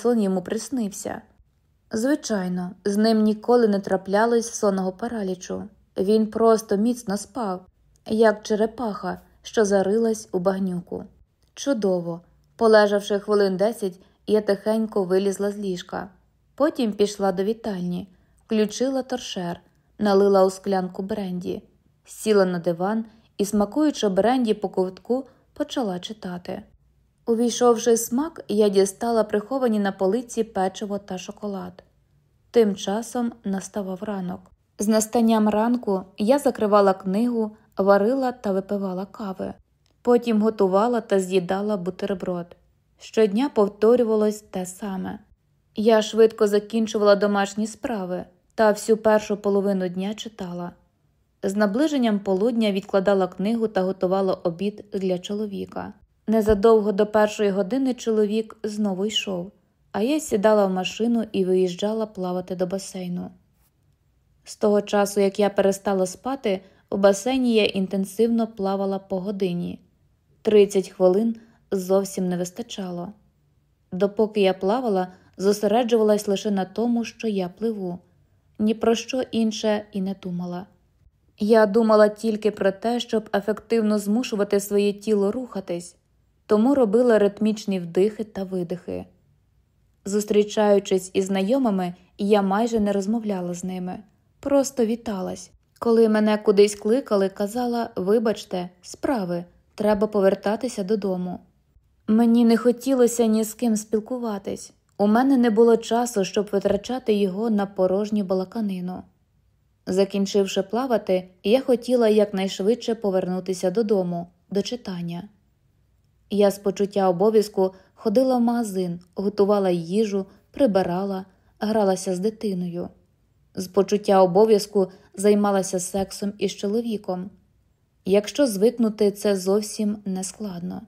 сон йому приснився. Звичайно, з ним ніколи не траплялось сонного паралічу. Він просто міцно спав, як черепаха, що зарилась у багнюку. Чудово. Полежавши хвилин десять, я тихенько вилізла з ліжка. Потім пішла до вітальні, включила торшер, налила у склянку бренді, сіла на диван і, смакуючи бренді по ковтку, почала читати. Увійшовши смак, я дістала приховані на полиці печиво та шоколад. Тим часом наставав ранок. З настанням ранку я закривала книгу, варила та випивала кави. Потім готувала та з'їдала бутерброд. Щодня повторювалось те саме. Я швидко закінчувала домашні справи та всю першу половину дня читала. З наближенням полудня відкладала книгу та готувала обід для чоловіка. Незадовго до першої години чоловік знову йшов, а я сідала в машину і виїжджала плавати до басейну. З того часу, як я перестала спати, у басейні я інтенсивно плавала по годині. 30 хвилин зовсім не вистачало. Допоки я плавала, зосереджувалась лише на тому, що я пливу, ні про що інше і не думала. Я думала тільки про те, щоб ефективно змушувати своє тіло рухатись, тому робила ритмічні вдихи та видихи. Зустрічаючись із знайомими, я майже не розмовляла з ними, просто віталась. Коли мене кудись кликали, казала Вибачте, справи, треба повертатися додому. Мені не хотілося ні з ким спілкуватись, у мене не було часу, щоб витрачати його на порожню балаканину. Закінчивши плавати, я хотіла якнайшвидше повернутися додому, до читання. Я з почуття обов'язку ходила в магазин, готувала їжу, прибирала, гралася з дитиною. З почуття обов'язку займалася сексом із чоловіком. Якщо звикнути, це зовсім не складно.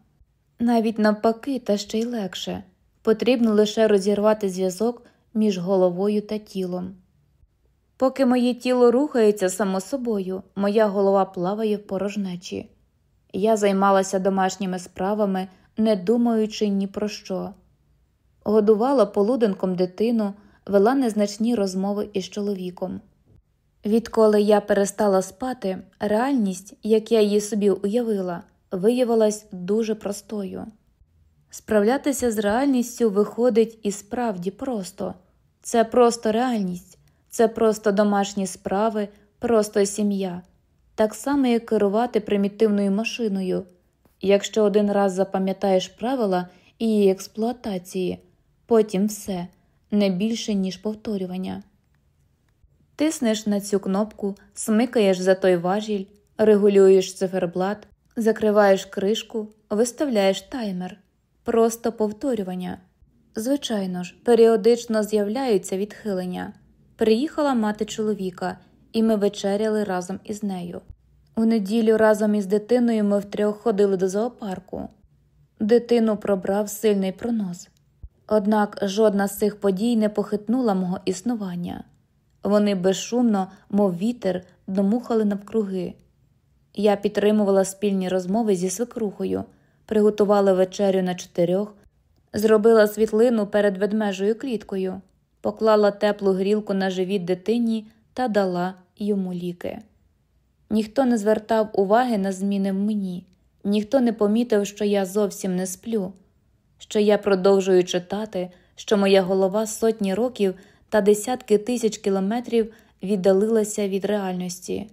Навіть навпаки, та ще й легше потрібно лише розірвати зв'язок між головою та тілом. Поки моє тіло рухається само собою, моя голова плаває в порожнечі. Я займалася домашніми справами, не думаючи ні про що. Годувала полуденком дитину, вела незначні розмови із чоловіком. Відколи я перестала спати, реальність, як я її собі уявила, виявилась дуже простою. Справлятися з реальністю виходить і справді просто це просто реальність, це просто домашні справи, просто сім'я, так само як керувати примітивною машиною. Якщо один раз запам'ятаєш правила і її експлуатації, потім все не більше, ніж повторювання. Тиснеш на цю кнопку, смикаєш за той важіль, регулюєш циферблат, закриваєш кришку, виставляєш таймер, просто повторювання. Звичайно ж, періодично з'являються відхилення. Приїхала мати чоловіка, і ми вечеряли разом із нею. У неділю разом із дитиною ми втрьох ходили до зоопарку. Дитину пробрав сильний пронос. Однак жодна з цих подій не похитнула мого існування. Вони безшумно, мов вітер, домухали навкруги. Я підтримувала спільні розмови зі свекрухою, приготувала вечерю на чотирьох, зробила світлину перед ведмежою кліткою, поклала теплу грілку на живіт дитині та дала йому ліки. Ніхто не звертав уваги на зміни в мені, ніхто не помітив, що я зовсім не сплю, що я продовжую читати, що моя голова сотні років та десятки тисяч кілометрів віддалилася від реальності.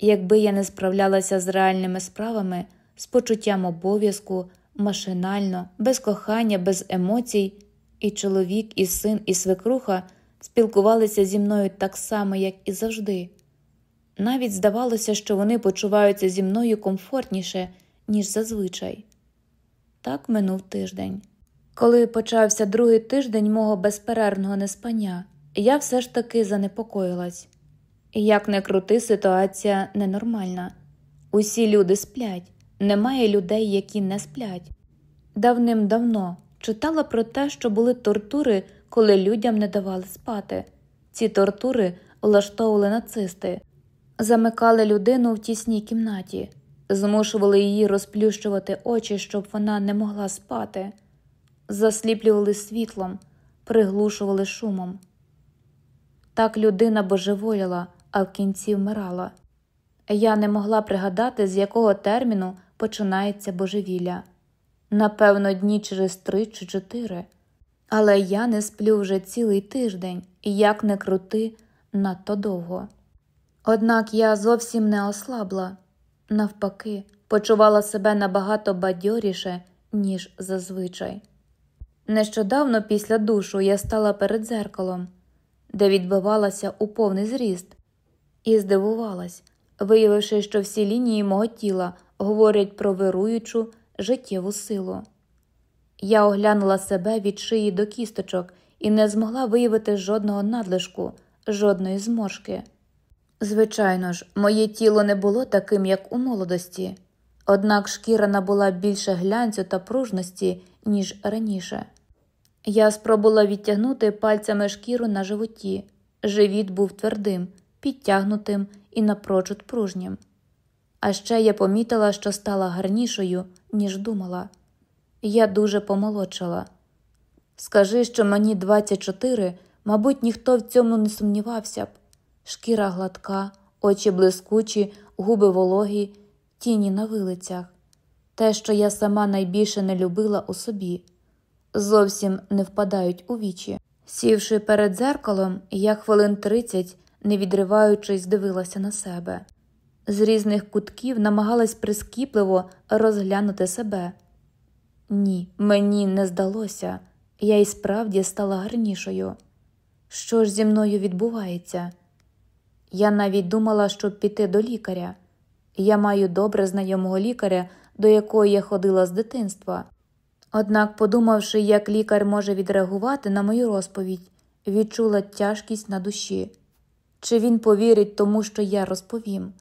Якби я не справлялася з реальними справами, з почуттям обов'язку, машинально, без кохання, без емоцій, і чоловік, і син, і свекруха спілкувалися зі мною так само, як і завжди. Навіть здавалося, що вони почуваються зі мною комфортніше, ніж зазвичай. Так минув тиждень. Коли почався другий тиждень мого безперервного неспання, я все ж таки занепокоїлась. Як не крути, ситуація ненормальна. Усі люди сплять, немає людей, які не сплять. Давним-давно читала про те, що були тортури, коли людям не давали спати. Ці тортури влаштовували нацисти, замикали людину в тісній кімнаті, змушували її розплющувати очі, щоб вона не могла спати засліплювали світлом, приглушували шумом. Так людина божеволіла, а в кінці вмирала. Я не могла пригадати, з якого терміну починається божевілля. Напевно, дні через три чи чотири. Але я не сплю вже цілий тиждень як не крути надто довго. Однак я зовсім не ослабла, навпаки, почувала себе набагато бадьоріше, ніж зазвичай. Нещодавно після душу я стала перед дзеркалом, де відбивалася у повний зріст, і здивувалась, виявивши, що всі лінії мого тіла говорять про вируючу життєву силу. Я оглянула себе від шиї до кісточок і не змогла виявити жодного надлишку, жодної зморшки. Звичайно ж, моє тіло не було таким, як у молодості, однак шкіра набула більше глянцю та пружності, ніж раніше. Я спробувала відтягнути пальцями шкіру на животі. Живіт був твердим, підтягнутим і напрочуд пружнім. А ще я помітила, що стала гарнішою, ніж думала. Я дуже помолодшала. Скажи, що мені 24, мабуть, ніхто в цьому не сумнівався б. Шкіра гладка, очі блискучі, губи вологі, тіні на вилицях. Те, що я сама найбільше не любила у собі, зовсім не впадають у вічі. Сівши перед дзеркалом, я хвилин тридцять, не відриваючись, дивилася на себе. З різних кутків намагалась прискіпливо розглянути себе. Ні, мені не здалося, я і справді стала гарнішою. Що ж зі мною відбувається? Я навіть думала, щоб піти до лікаря. Я маю добре знайомого лікаря, до якого я ходила з дитинства. Однак, подумавши, як лікар може відреагувати на мою розповідь, відчула тяжкість на душі. Чи він повірить тому, що я розповім?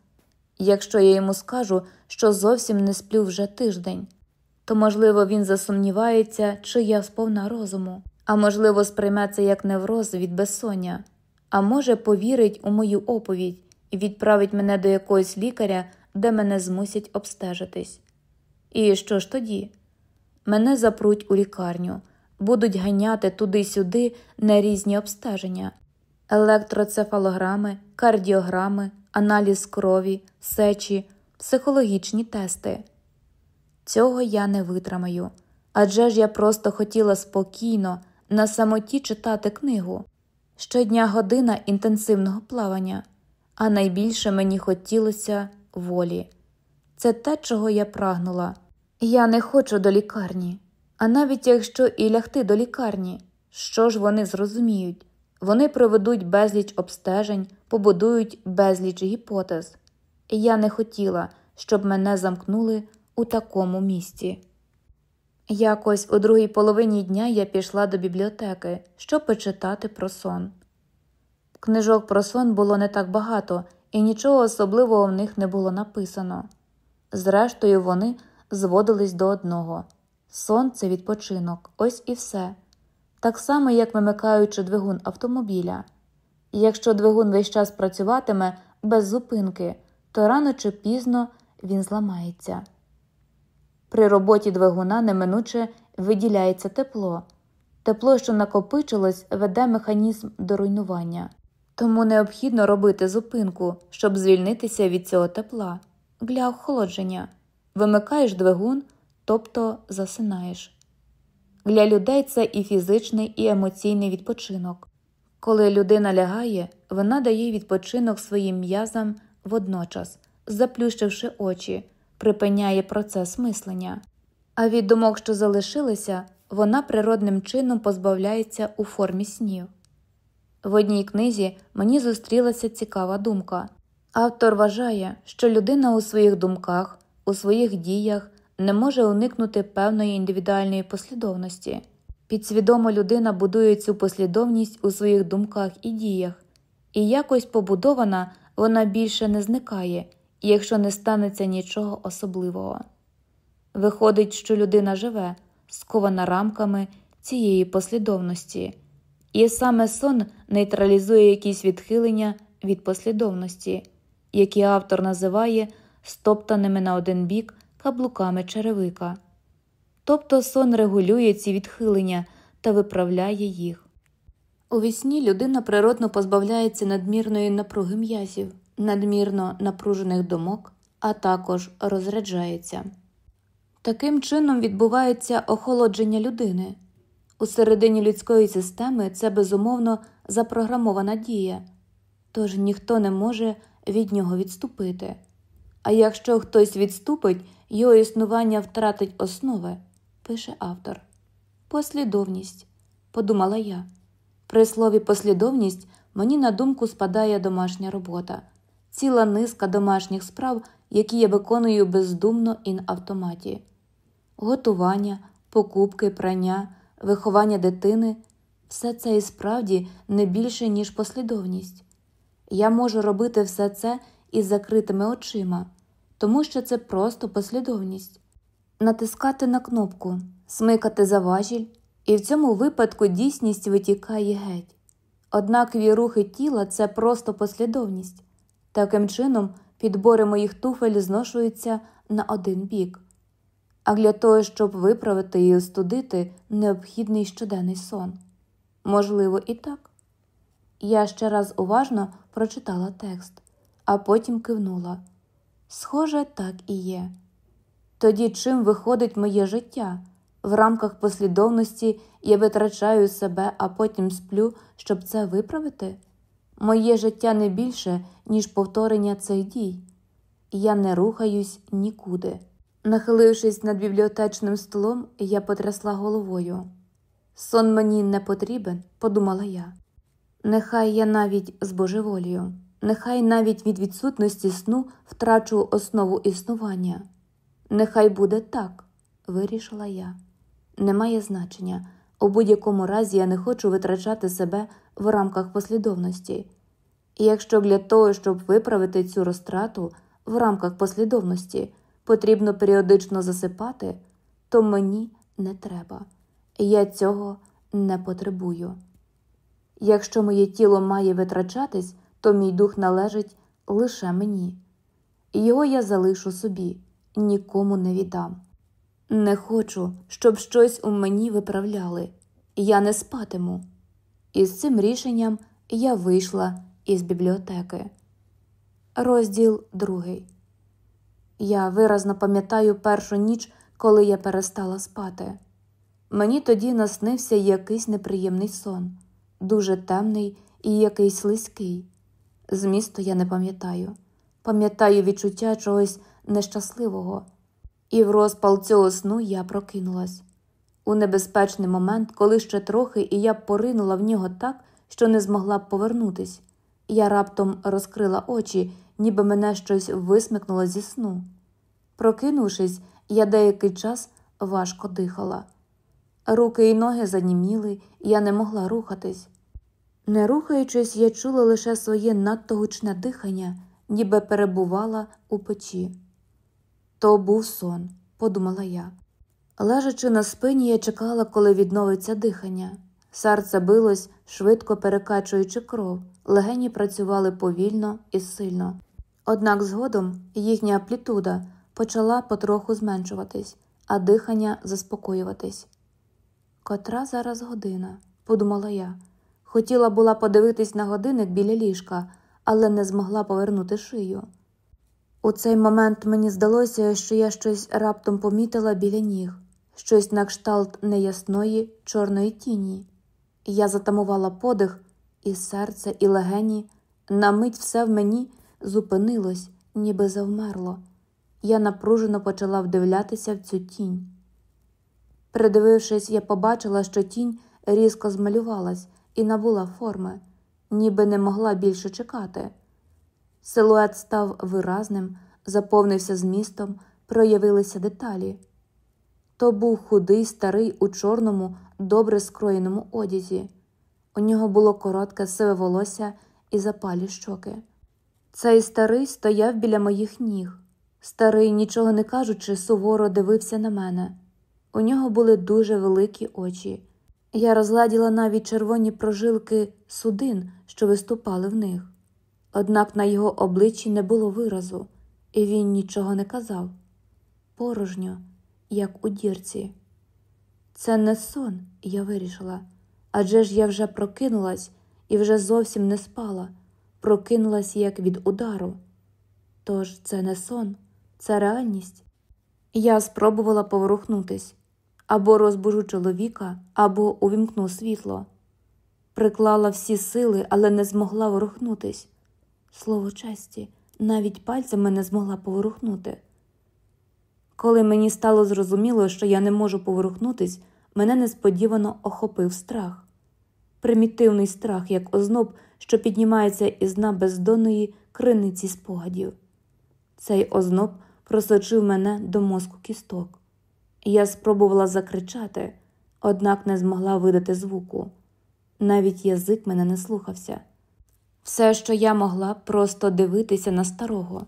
Якщо я йому скажу, що зовсім не сплю вже тиждень, то, можливо, він засумнівається, чи я сповна розуму, а можливо, сприйме це як невроз від безсоння, а може, повірить у мою оповідь і відправить мене до якогось лікаря, де мене змусять обстежитись. І що ж тоді? Мене запруть у лікарню, будуть ганяти туди-сюди на різні обстеження, електроцефалограми, кардіограми, аналіз крові, сечі, психологічні тести. Цього я не витримаю, адже ж я просто хотіла спокійно на самоті читати книгу щодня година інтенсивного плавання, а найбільше мені хотілося волі. Це те, чого я прагнула. Я не хочу до лікарні, а навіть якщо і лягти до лікарні, що ж вони зрозуміють? Вони проведуть безліч обстежень, побудують безліч гіпотез. І я не хотіла, щоб мене замкнули у такому місці. Якось у другій половині дня я пішла до бібліотеки, щоб почитати про сон. Книжок про сон було не так багато, і нічого особливого в них не було написано. Зрештою, вони зводились до одного сон це відпочинок, ось і все. Так само, як вимикаючи двигун автомобіля. Якщо двигун весь час працюватиме без зупинки, то рано чи пізно він зламається. При роботі двигуна неминуче виділяється тепло. Тепло, що накопичилось, веде механізм до руйнування. Тому необхідно робити зупинку, щоб звільнитися від цього тепла для охолодження. Вимикаєш двигун, тобто засинаєш. Для людей це і фізичний, і емоційний відпочинок. Коли людина лягає, вона дає відпочинок своїм м'язам водночас, заплющивши очі, припиняє процес мислення. А від думок, що залишилися, вона природним чином позбавляється у формі снів. В одній книзі мені зустрілася цікава думка. Автор вважає, що людина у своїх думках, у своїх діях не може уникнути певної індивідуальної послідовності. Підсвідомо людина будує цю послідовність у своїх думках і діях, і якось побудована вона більше не зникає, якщо не станеться нічого особливого. Виходить, що людина живе, скована рамками цієї послідовності, і саме сон нейтралізує якісь відхилення від послідовності, які автор називає стоптаними на один бік каблуками черевика. Тобто сон регулює ці відхилення та виправляє їх. У вісні людина природно позбавляється надмірної напруги м'язів, надмірно напружених думок, а також розряджається. Таким чином відбувається охолодження людини. У середині людської системи це безумовно запрограмована дія, тож ніхто не може від нього відступити. А якщо хтось відступить, його існування втратить основи, пише автор. Послідовність, подумала я. При слові послідовність мені на думку спадає домашня робота, ціла низка домашніх справ, які я виконую бездумно і на автоматі. Готування, покупки, прання, виховання дитини все це і справді не більше, ніж послідовність. Я можу робити все це із закритими очима, тому що це просто послідовність. Натискати на кнопку, смикати за важіль, і в цьому випадку дійсність витікає геть. Однакові рухи тіла це просто послідовність. Таким чином, підбори моїх туфель зношуються на один бік. А для того, щоб виправити і остудити, необхідний щоденний сон. Можливо, і так. Я ще раз уважно прочитала текст, а потім кивнула. Схоже, так і є. Тоді чим виходить моє життя? В рамках послідовності я витрачаю себе, а потім сплю, щоб це виправити? Моє життя не більше, ніж повторення цих дій. Я не рухаюсь нікуди. Нахилившись над бібліотечним столом, я потрясла головою. Сон мені не потрібен, подумала я. Нехай я навіть з божеволію, нехай навіть від відсутності сну втрачу основу існування. Нехай буде так, вирішила я. Немає значення. У будь-якому разі я не хочу витрачати себе в рамках послідовності. І якщо для того, щоб виправити цю розтрату в рамках послідовності, потрібно періодично засипати, то мені не треба. Я цього не потребую. Якщо моє тіло має витрачатись, то мій дух належить лише мені, його я залишу собі, нікому не віддам. Не хочу, щоб щось у мені виправляли, я не спатиму. І з цим рішенням я вийшла із бібліотеки. Розділ другий. Я виразно пам'ятаю першу ніч, коли я перестала спати. Мені тоді наснився якийсь неприємний сон, дуже темний і якийсь слизький. Змісту я не пам'ятаю, пам'ятаю відчуття чогось нещасливого, і в розпал цього сну я прокинулась. У небезпечний момент, коли ще трохи, і я поринула в нього так, що не змогла б повернутись. Я раптом розкрила очі, ніби мене щось висмикнуло зі сну. Прокинувшись, я деякий час важко дихала. Руки і ноги заніміли, я не могла рухатись. Не рухаючись, я чула лише своє надто гучне дихання, ніби перебувала у печі. То був сон, подумала я. Лежачи на спині, я чекала, коли відновиться дихання. Серце билось, швидко перекачуючи кров, легені працювали повільно і сильно. Однак згодом їхня амплітуда почала потроху зменшуватись, а дихання заспокоюватись. Котра зараз година, подумала я. Хотіла була подивитись на годинник біля ліжка, але не змогла повернути шию. У цей момент мені здалося, що я щось раптом помітила біля ніг, щось на кшталт неясної чорної тіні. Я затамувала подих, і серце, і легені, на мить все в мені зупинилось, ніби завмерло. Я напружено почала вдивлятися в цю тінь. Придивившись, я побачила, що тінь різко змалювалась і набула форми, ніби не могла більше чекати. Силует став виразним, заповнився змістом, проявилися деталі. То був худий, старий у чорному, добре скроєному одязі. У нього було коротке сиве волосся і запалі щоки. Цей старий стояв біля моїх ніг. Старий, нічого не кажучи, суворо дивився на мене. У нього були дуже великі очі. Я розладіла навіть червоні прожилки судин, що виступали в них. Однак на його обличчі не було виразу, і він нічого не казав порожньо, як у дірці. Це не сон, я вирішила. Адже ж я вже прокинулась і вже зовсім не спала, прокинулась як від удару. Тож це не сон, це реальність. Я спробувала поворухнутись або розбужу чоловіка, або увімкну світло. Приклала всі сили, але не змогла ворухнутись. Слово честі, навіть пальцями не змогла поворухнути. Коли мені стало зрозуміло, що я не можу поворухнутись, мене несподівано охопив страх. Примітивний страх, як озноб, що піднімається із дна бездонної криниці спогадів. Цей озноб просочив мене до мозку кісток. Я спробувала закричати, однак не змогла видати звуку. Навіть язик мене не слухався. Все, що я могла, просто дивитися на старого.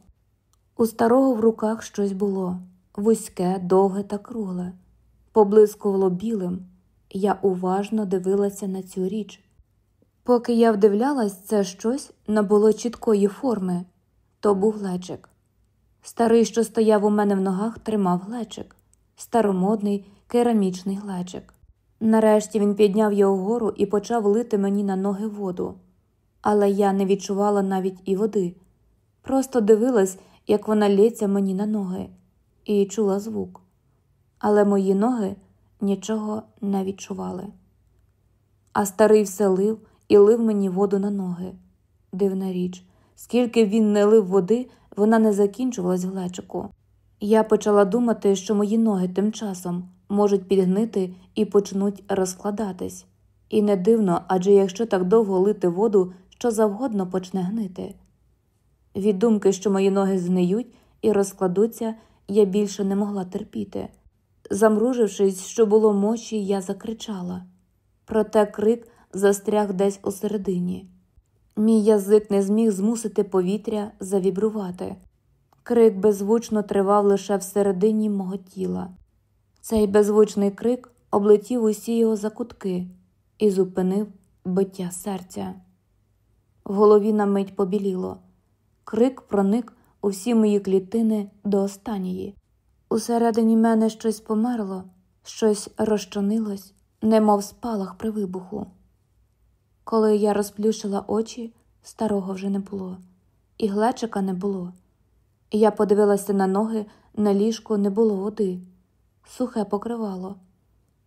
У старого в руках щось було вузьке, довге та кругле, поблискувало білим. Я уважно дивилася на цю річ. Поки я вдивлялась, це щось набуло чіткої форми то був глечик. Старий, що стояв у мене в ногах, тримав глечик, старомодний керамічний глечик. Нарешті він підняв його вгору і почав лити мені на ноги воду, але я не відчувала навіть і води, просто дивилась, як вона лється мені на ноги, і чула звук. Але мої ноги нічого не відчували. А старий все лив і лив мені воду на ноги. Дивна річ, скільки він не лив води, вона не закінчувалась в глечику. Я почала думати, що мої ноги тим часом можуть підгнити і почнуть розкладатись. І не дивно, адже якщо так довго лити воду, що завгодно почне гнити. Від думки, що мої ноги згниють і розкладуться, я більше не могла терпіти. Замружившись, що було мочі, я закричала. Проте крик застряг десь усередині. Мій язик не зміг змусити повітря завібрувати. Крик беззвучно тривав лише всередині мого тіла. Цей беззвучний крик облетів усі його закутки і зупинив биття серця. В голові на мить побіліло. Крик проник у всі мої клітини до останньої. Усередині мене щось померло, щось розчинилось, немов спалах при вибуху. Коли я розплющила очі, старого вже не було, і глечика не було. Я подивилася на ноги, на ліжку не було води, сухе покривало,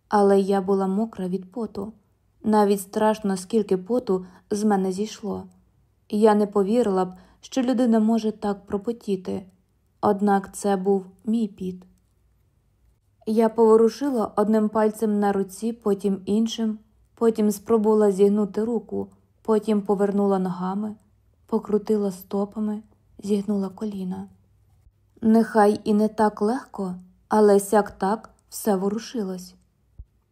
але я була мокра від поту. Навіть страшно, скільки поту з мене зійшло. Я не повірила б, що людина може так пропотіти, однак це був мій піт. Я поворушила одним пальцем на руці, потім іншим, потім спробувала зігнути руку, потім повернула ногами, покрутила стопами, зігнула коліна. Нехай і не так легко, але сяк так все ворушилось.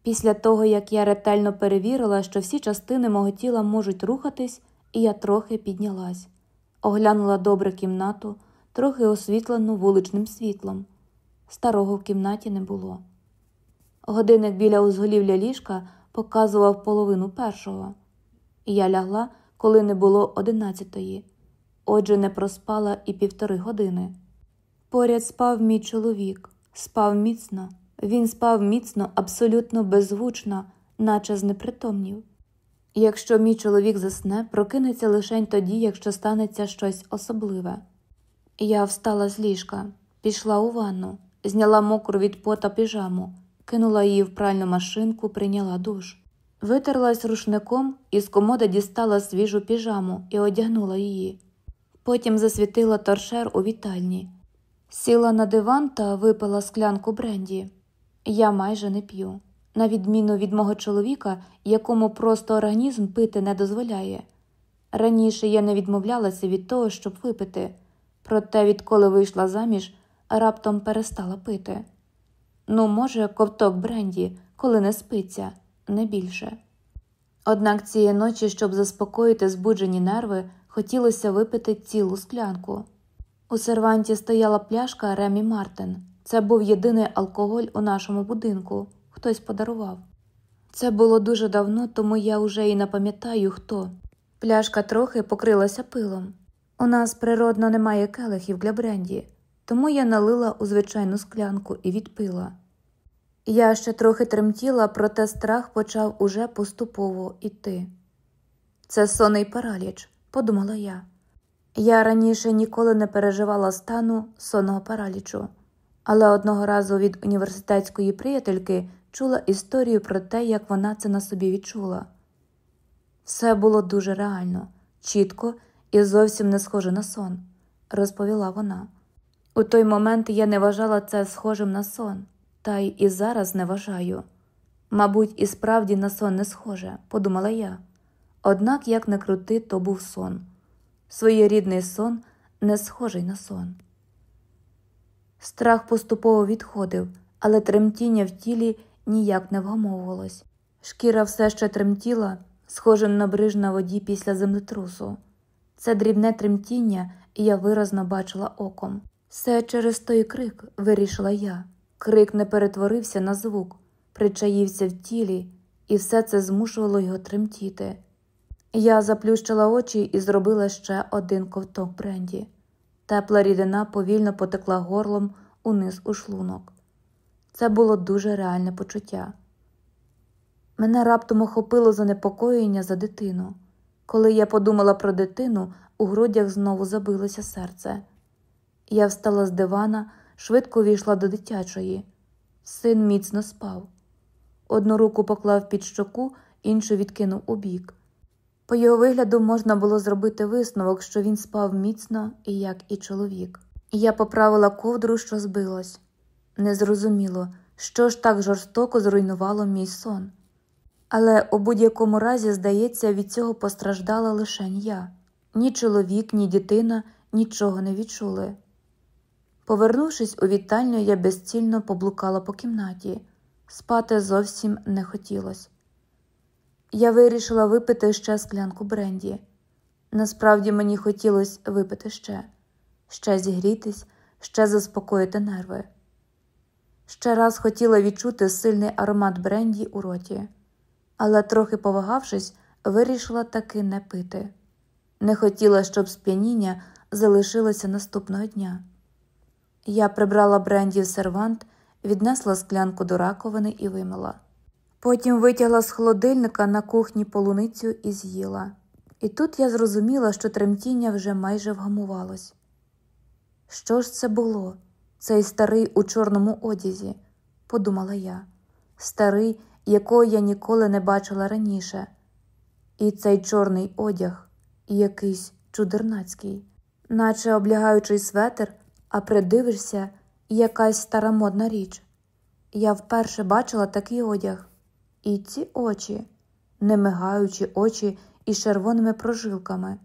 Після того, як я ретельно перевірила, що всі частини мого тіла можуть рухатись, я трохи піднялась, оглянула добре кімнату, трохи освітлену вуличним світлом. Старого в кімнаті не було. Годинник біля узголів'я ліжка показував половину першого, і я лягла, коли не було одинадцятої, отже, не проспала і півтори години. Поряд спав мій чоловік, спав міцно, він спав міцно, абсолютно беззвучно, наче знепритомнів. Якщо мій чоловік засне, прокинеться лише тоді, якщо станеться щось особливе. Я встала з ліжка, пішла у ванну, зняла мокру від пота піжаму, кинула її в пральну машинку, прийняла душ. Витерлась рушником і з комода дістала свіжу піжаму і одягнула її. Потім засвітила торшер у вітальні, сіла на диван та випила склянку бренді. Я майже не п'ю, на відміну від мого чоловіка, якому просто організм пити не дозволяє. Раніше я не відмовлялася від того, щоб випити, проте, відколи вийшла заміж, раптом перестала пити. Ну, може, ковток бренді, коли не спиться, не більше. Однак цієї ночі, щоб заспокоїти збуджені нерви, хотілося випити цілу склянку. У серванті стояла пляшка Ремі Мартин. Це був єдиний алкоголь у нашому будинку, хтось подарував. Це було дуже давно, тому я вже і не пам'ятаю хто. Пляшка трохи покрилася пилом. У нас природно немає келихів для бренді, тому я налила у звичайну склянку і відпила. Я ще трохи тремтіла, проте страх почав уже поступово йти. Це сонний параліч, подумала я. Я раніше ніколи не переживала стану сонного паралічу, але одного разу від університетської приятельки чула історію про те, як вона це на собі відчула. Все було дуже реально, чітко і зовсім не схоже на сон, розповіла вона. У той момент я не вважала це схожим на сон, та й і зараз не вважаю. Мабуть, і справді на сон не схоже, подумала я. Однак, як не крути, то був сон. Своєрідний сон не схожий на сон. Страх поступово відходив, але тремтіння в тілі ніяк не вгамовувалось. Шкіра все ще тремтіла, схожим на бриж на воді після землетрусу. Це дрібне тремтіння, і я виразно бачила оком. Все через той крик, вирішила я. Крик не перетворився на звук, причаївся в тілі, і все це змушувало його тремтіти. Я заплющила очі і зробила ще один ковток бренді. Тепла рідина повільно потекла горлом униз у шлунок. Це було дуже реальне почуття. Мене раптом охопило занепокоєння за дитину. Коли я подумала про дитину, у грудях знову забилося серце. Я встала з дивана, швидко війшла до дитячої. Син міцно спав. Одну руку поклав під щоку, іншу відкинув у бік. По його вигляду можна було зробити висновок, що він спав міцно і як і чоловік. Я поправила ковдру, що збилось. Незрозуміло, що ж так жорстоко зруйнувало мій сон. Але у будь-якому разі, здається, від цього постраждала лише я. Ні чоловік, ні дитина нічого не відчули. Повернувшись у вітальню, я безцільно поблукала по кімнаті. Спати зовсім не хотілося. Я вирішила випити ще склянку бренді. Насправді мені хотілося випити ще, ще зігрітись, ще заспокоїти нерви. Ще раз хотіла відчути сильний аромат бренді у роті, але, трохи повагавшись, вирішила таки не пити. Не хотіла, щоб сп'яніння залишилося наступного дня. Я прибрала бренді в сервант, віднесла склянку до раковини і вимила. Потім витягла з холодильника на кухні полуницю і з'їла. І тут я зрозуміла, що тремтіння вже майже вгамувалось. Що ж це було, цей старий у чорному одязі, подумала я, старий, якого я ніколи не бачила раніше, і цей чорний одяг, якийсь чудернацький, наче облягаючий светр, а придивишся, якась старомодна річ. Я вперше бачила такий одяг. І ці очі, не мигаючі очі із червоними прожилками.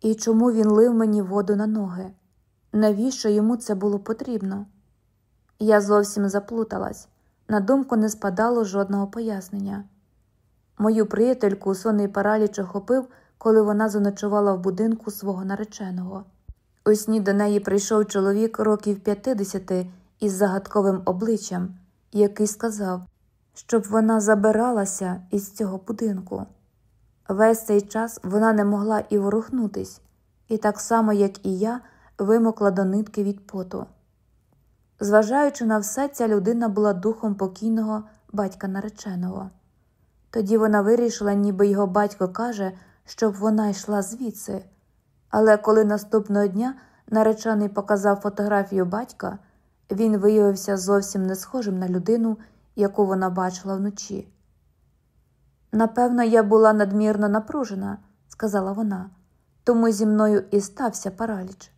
І чому він лив мені воду на ноги? Навіщо йому це було потрібно? Я зовсім заплуталась, на думку не спадало жодного пояснення. Мою приятельку сонний параліч охопив, коли вона заночувала в будинку свого нареченого. У сні до неї прийшов чоловік років 50 із загадковим обличчям, який сказав щоб вона забиралася із цього будинку. Весь цей час вона не могла і ворухнутись, і так само, як і я, вимокла до нитки від поту. Зважаючи на все, ця людина була духом покійного батька нареченого. Тоді вона вирішила, ніби його батько каже, щоб вона йшла звідси. Але коли наступного дня наречений показав фотографію батька, він виявився зовсім не схожим на людину, яку вона бачила вночі. Напевно, я була надмірно напружена, сказала вона, тому зі мною і стався параліч.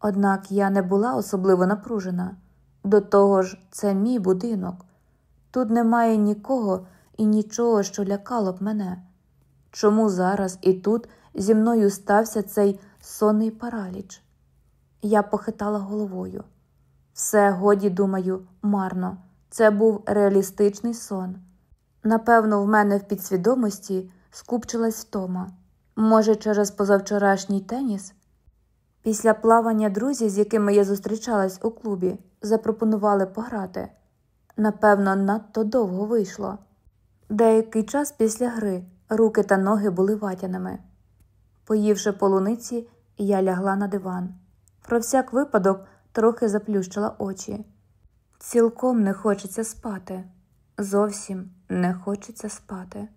Однак я не була особливо напружена. До того ж, це мій будинок. Тут немає нікого і нічого, що лякало б мене. Чому зараз і тут зі мною стався цей сонний параліч? Я похитала головою. Все, годі, думаю, марно. Це був реалістичний сон. Напевно, в мене в підсвідомості скупчилась втома. Може, через позавчорашній теніс? Після плавання друзі, з якими я зустрічалась у клубі, запропонували пограти. Напевно, надто довго вийшло. Деякий час після гри руки та ноги були ватяними. Поївши полуниці, я лягла на диван. Про всяк випадок трохи заплющила очі. Цілком не хочеться спати. Зовсім не хочеться спати.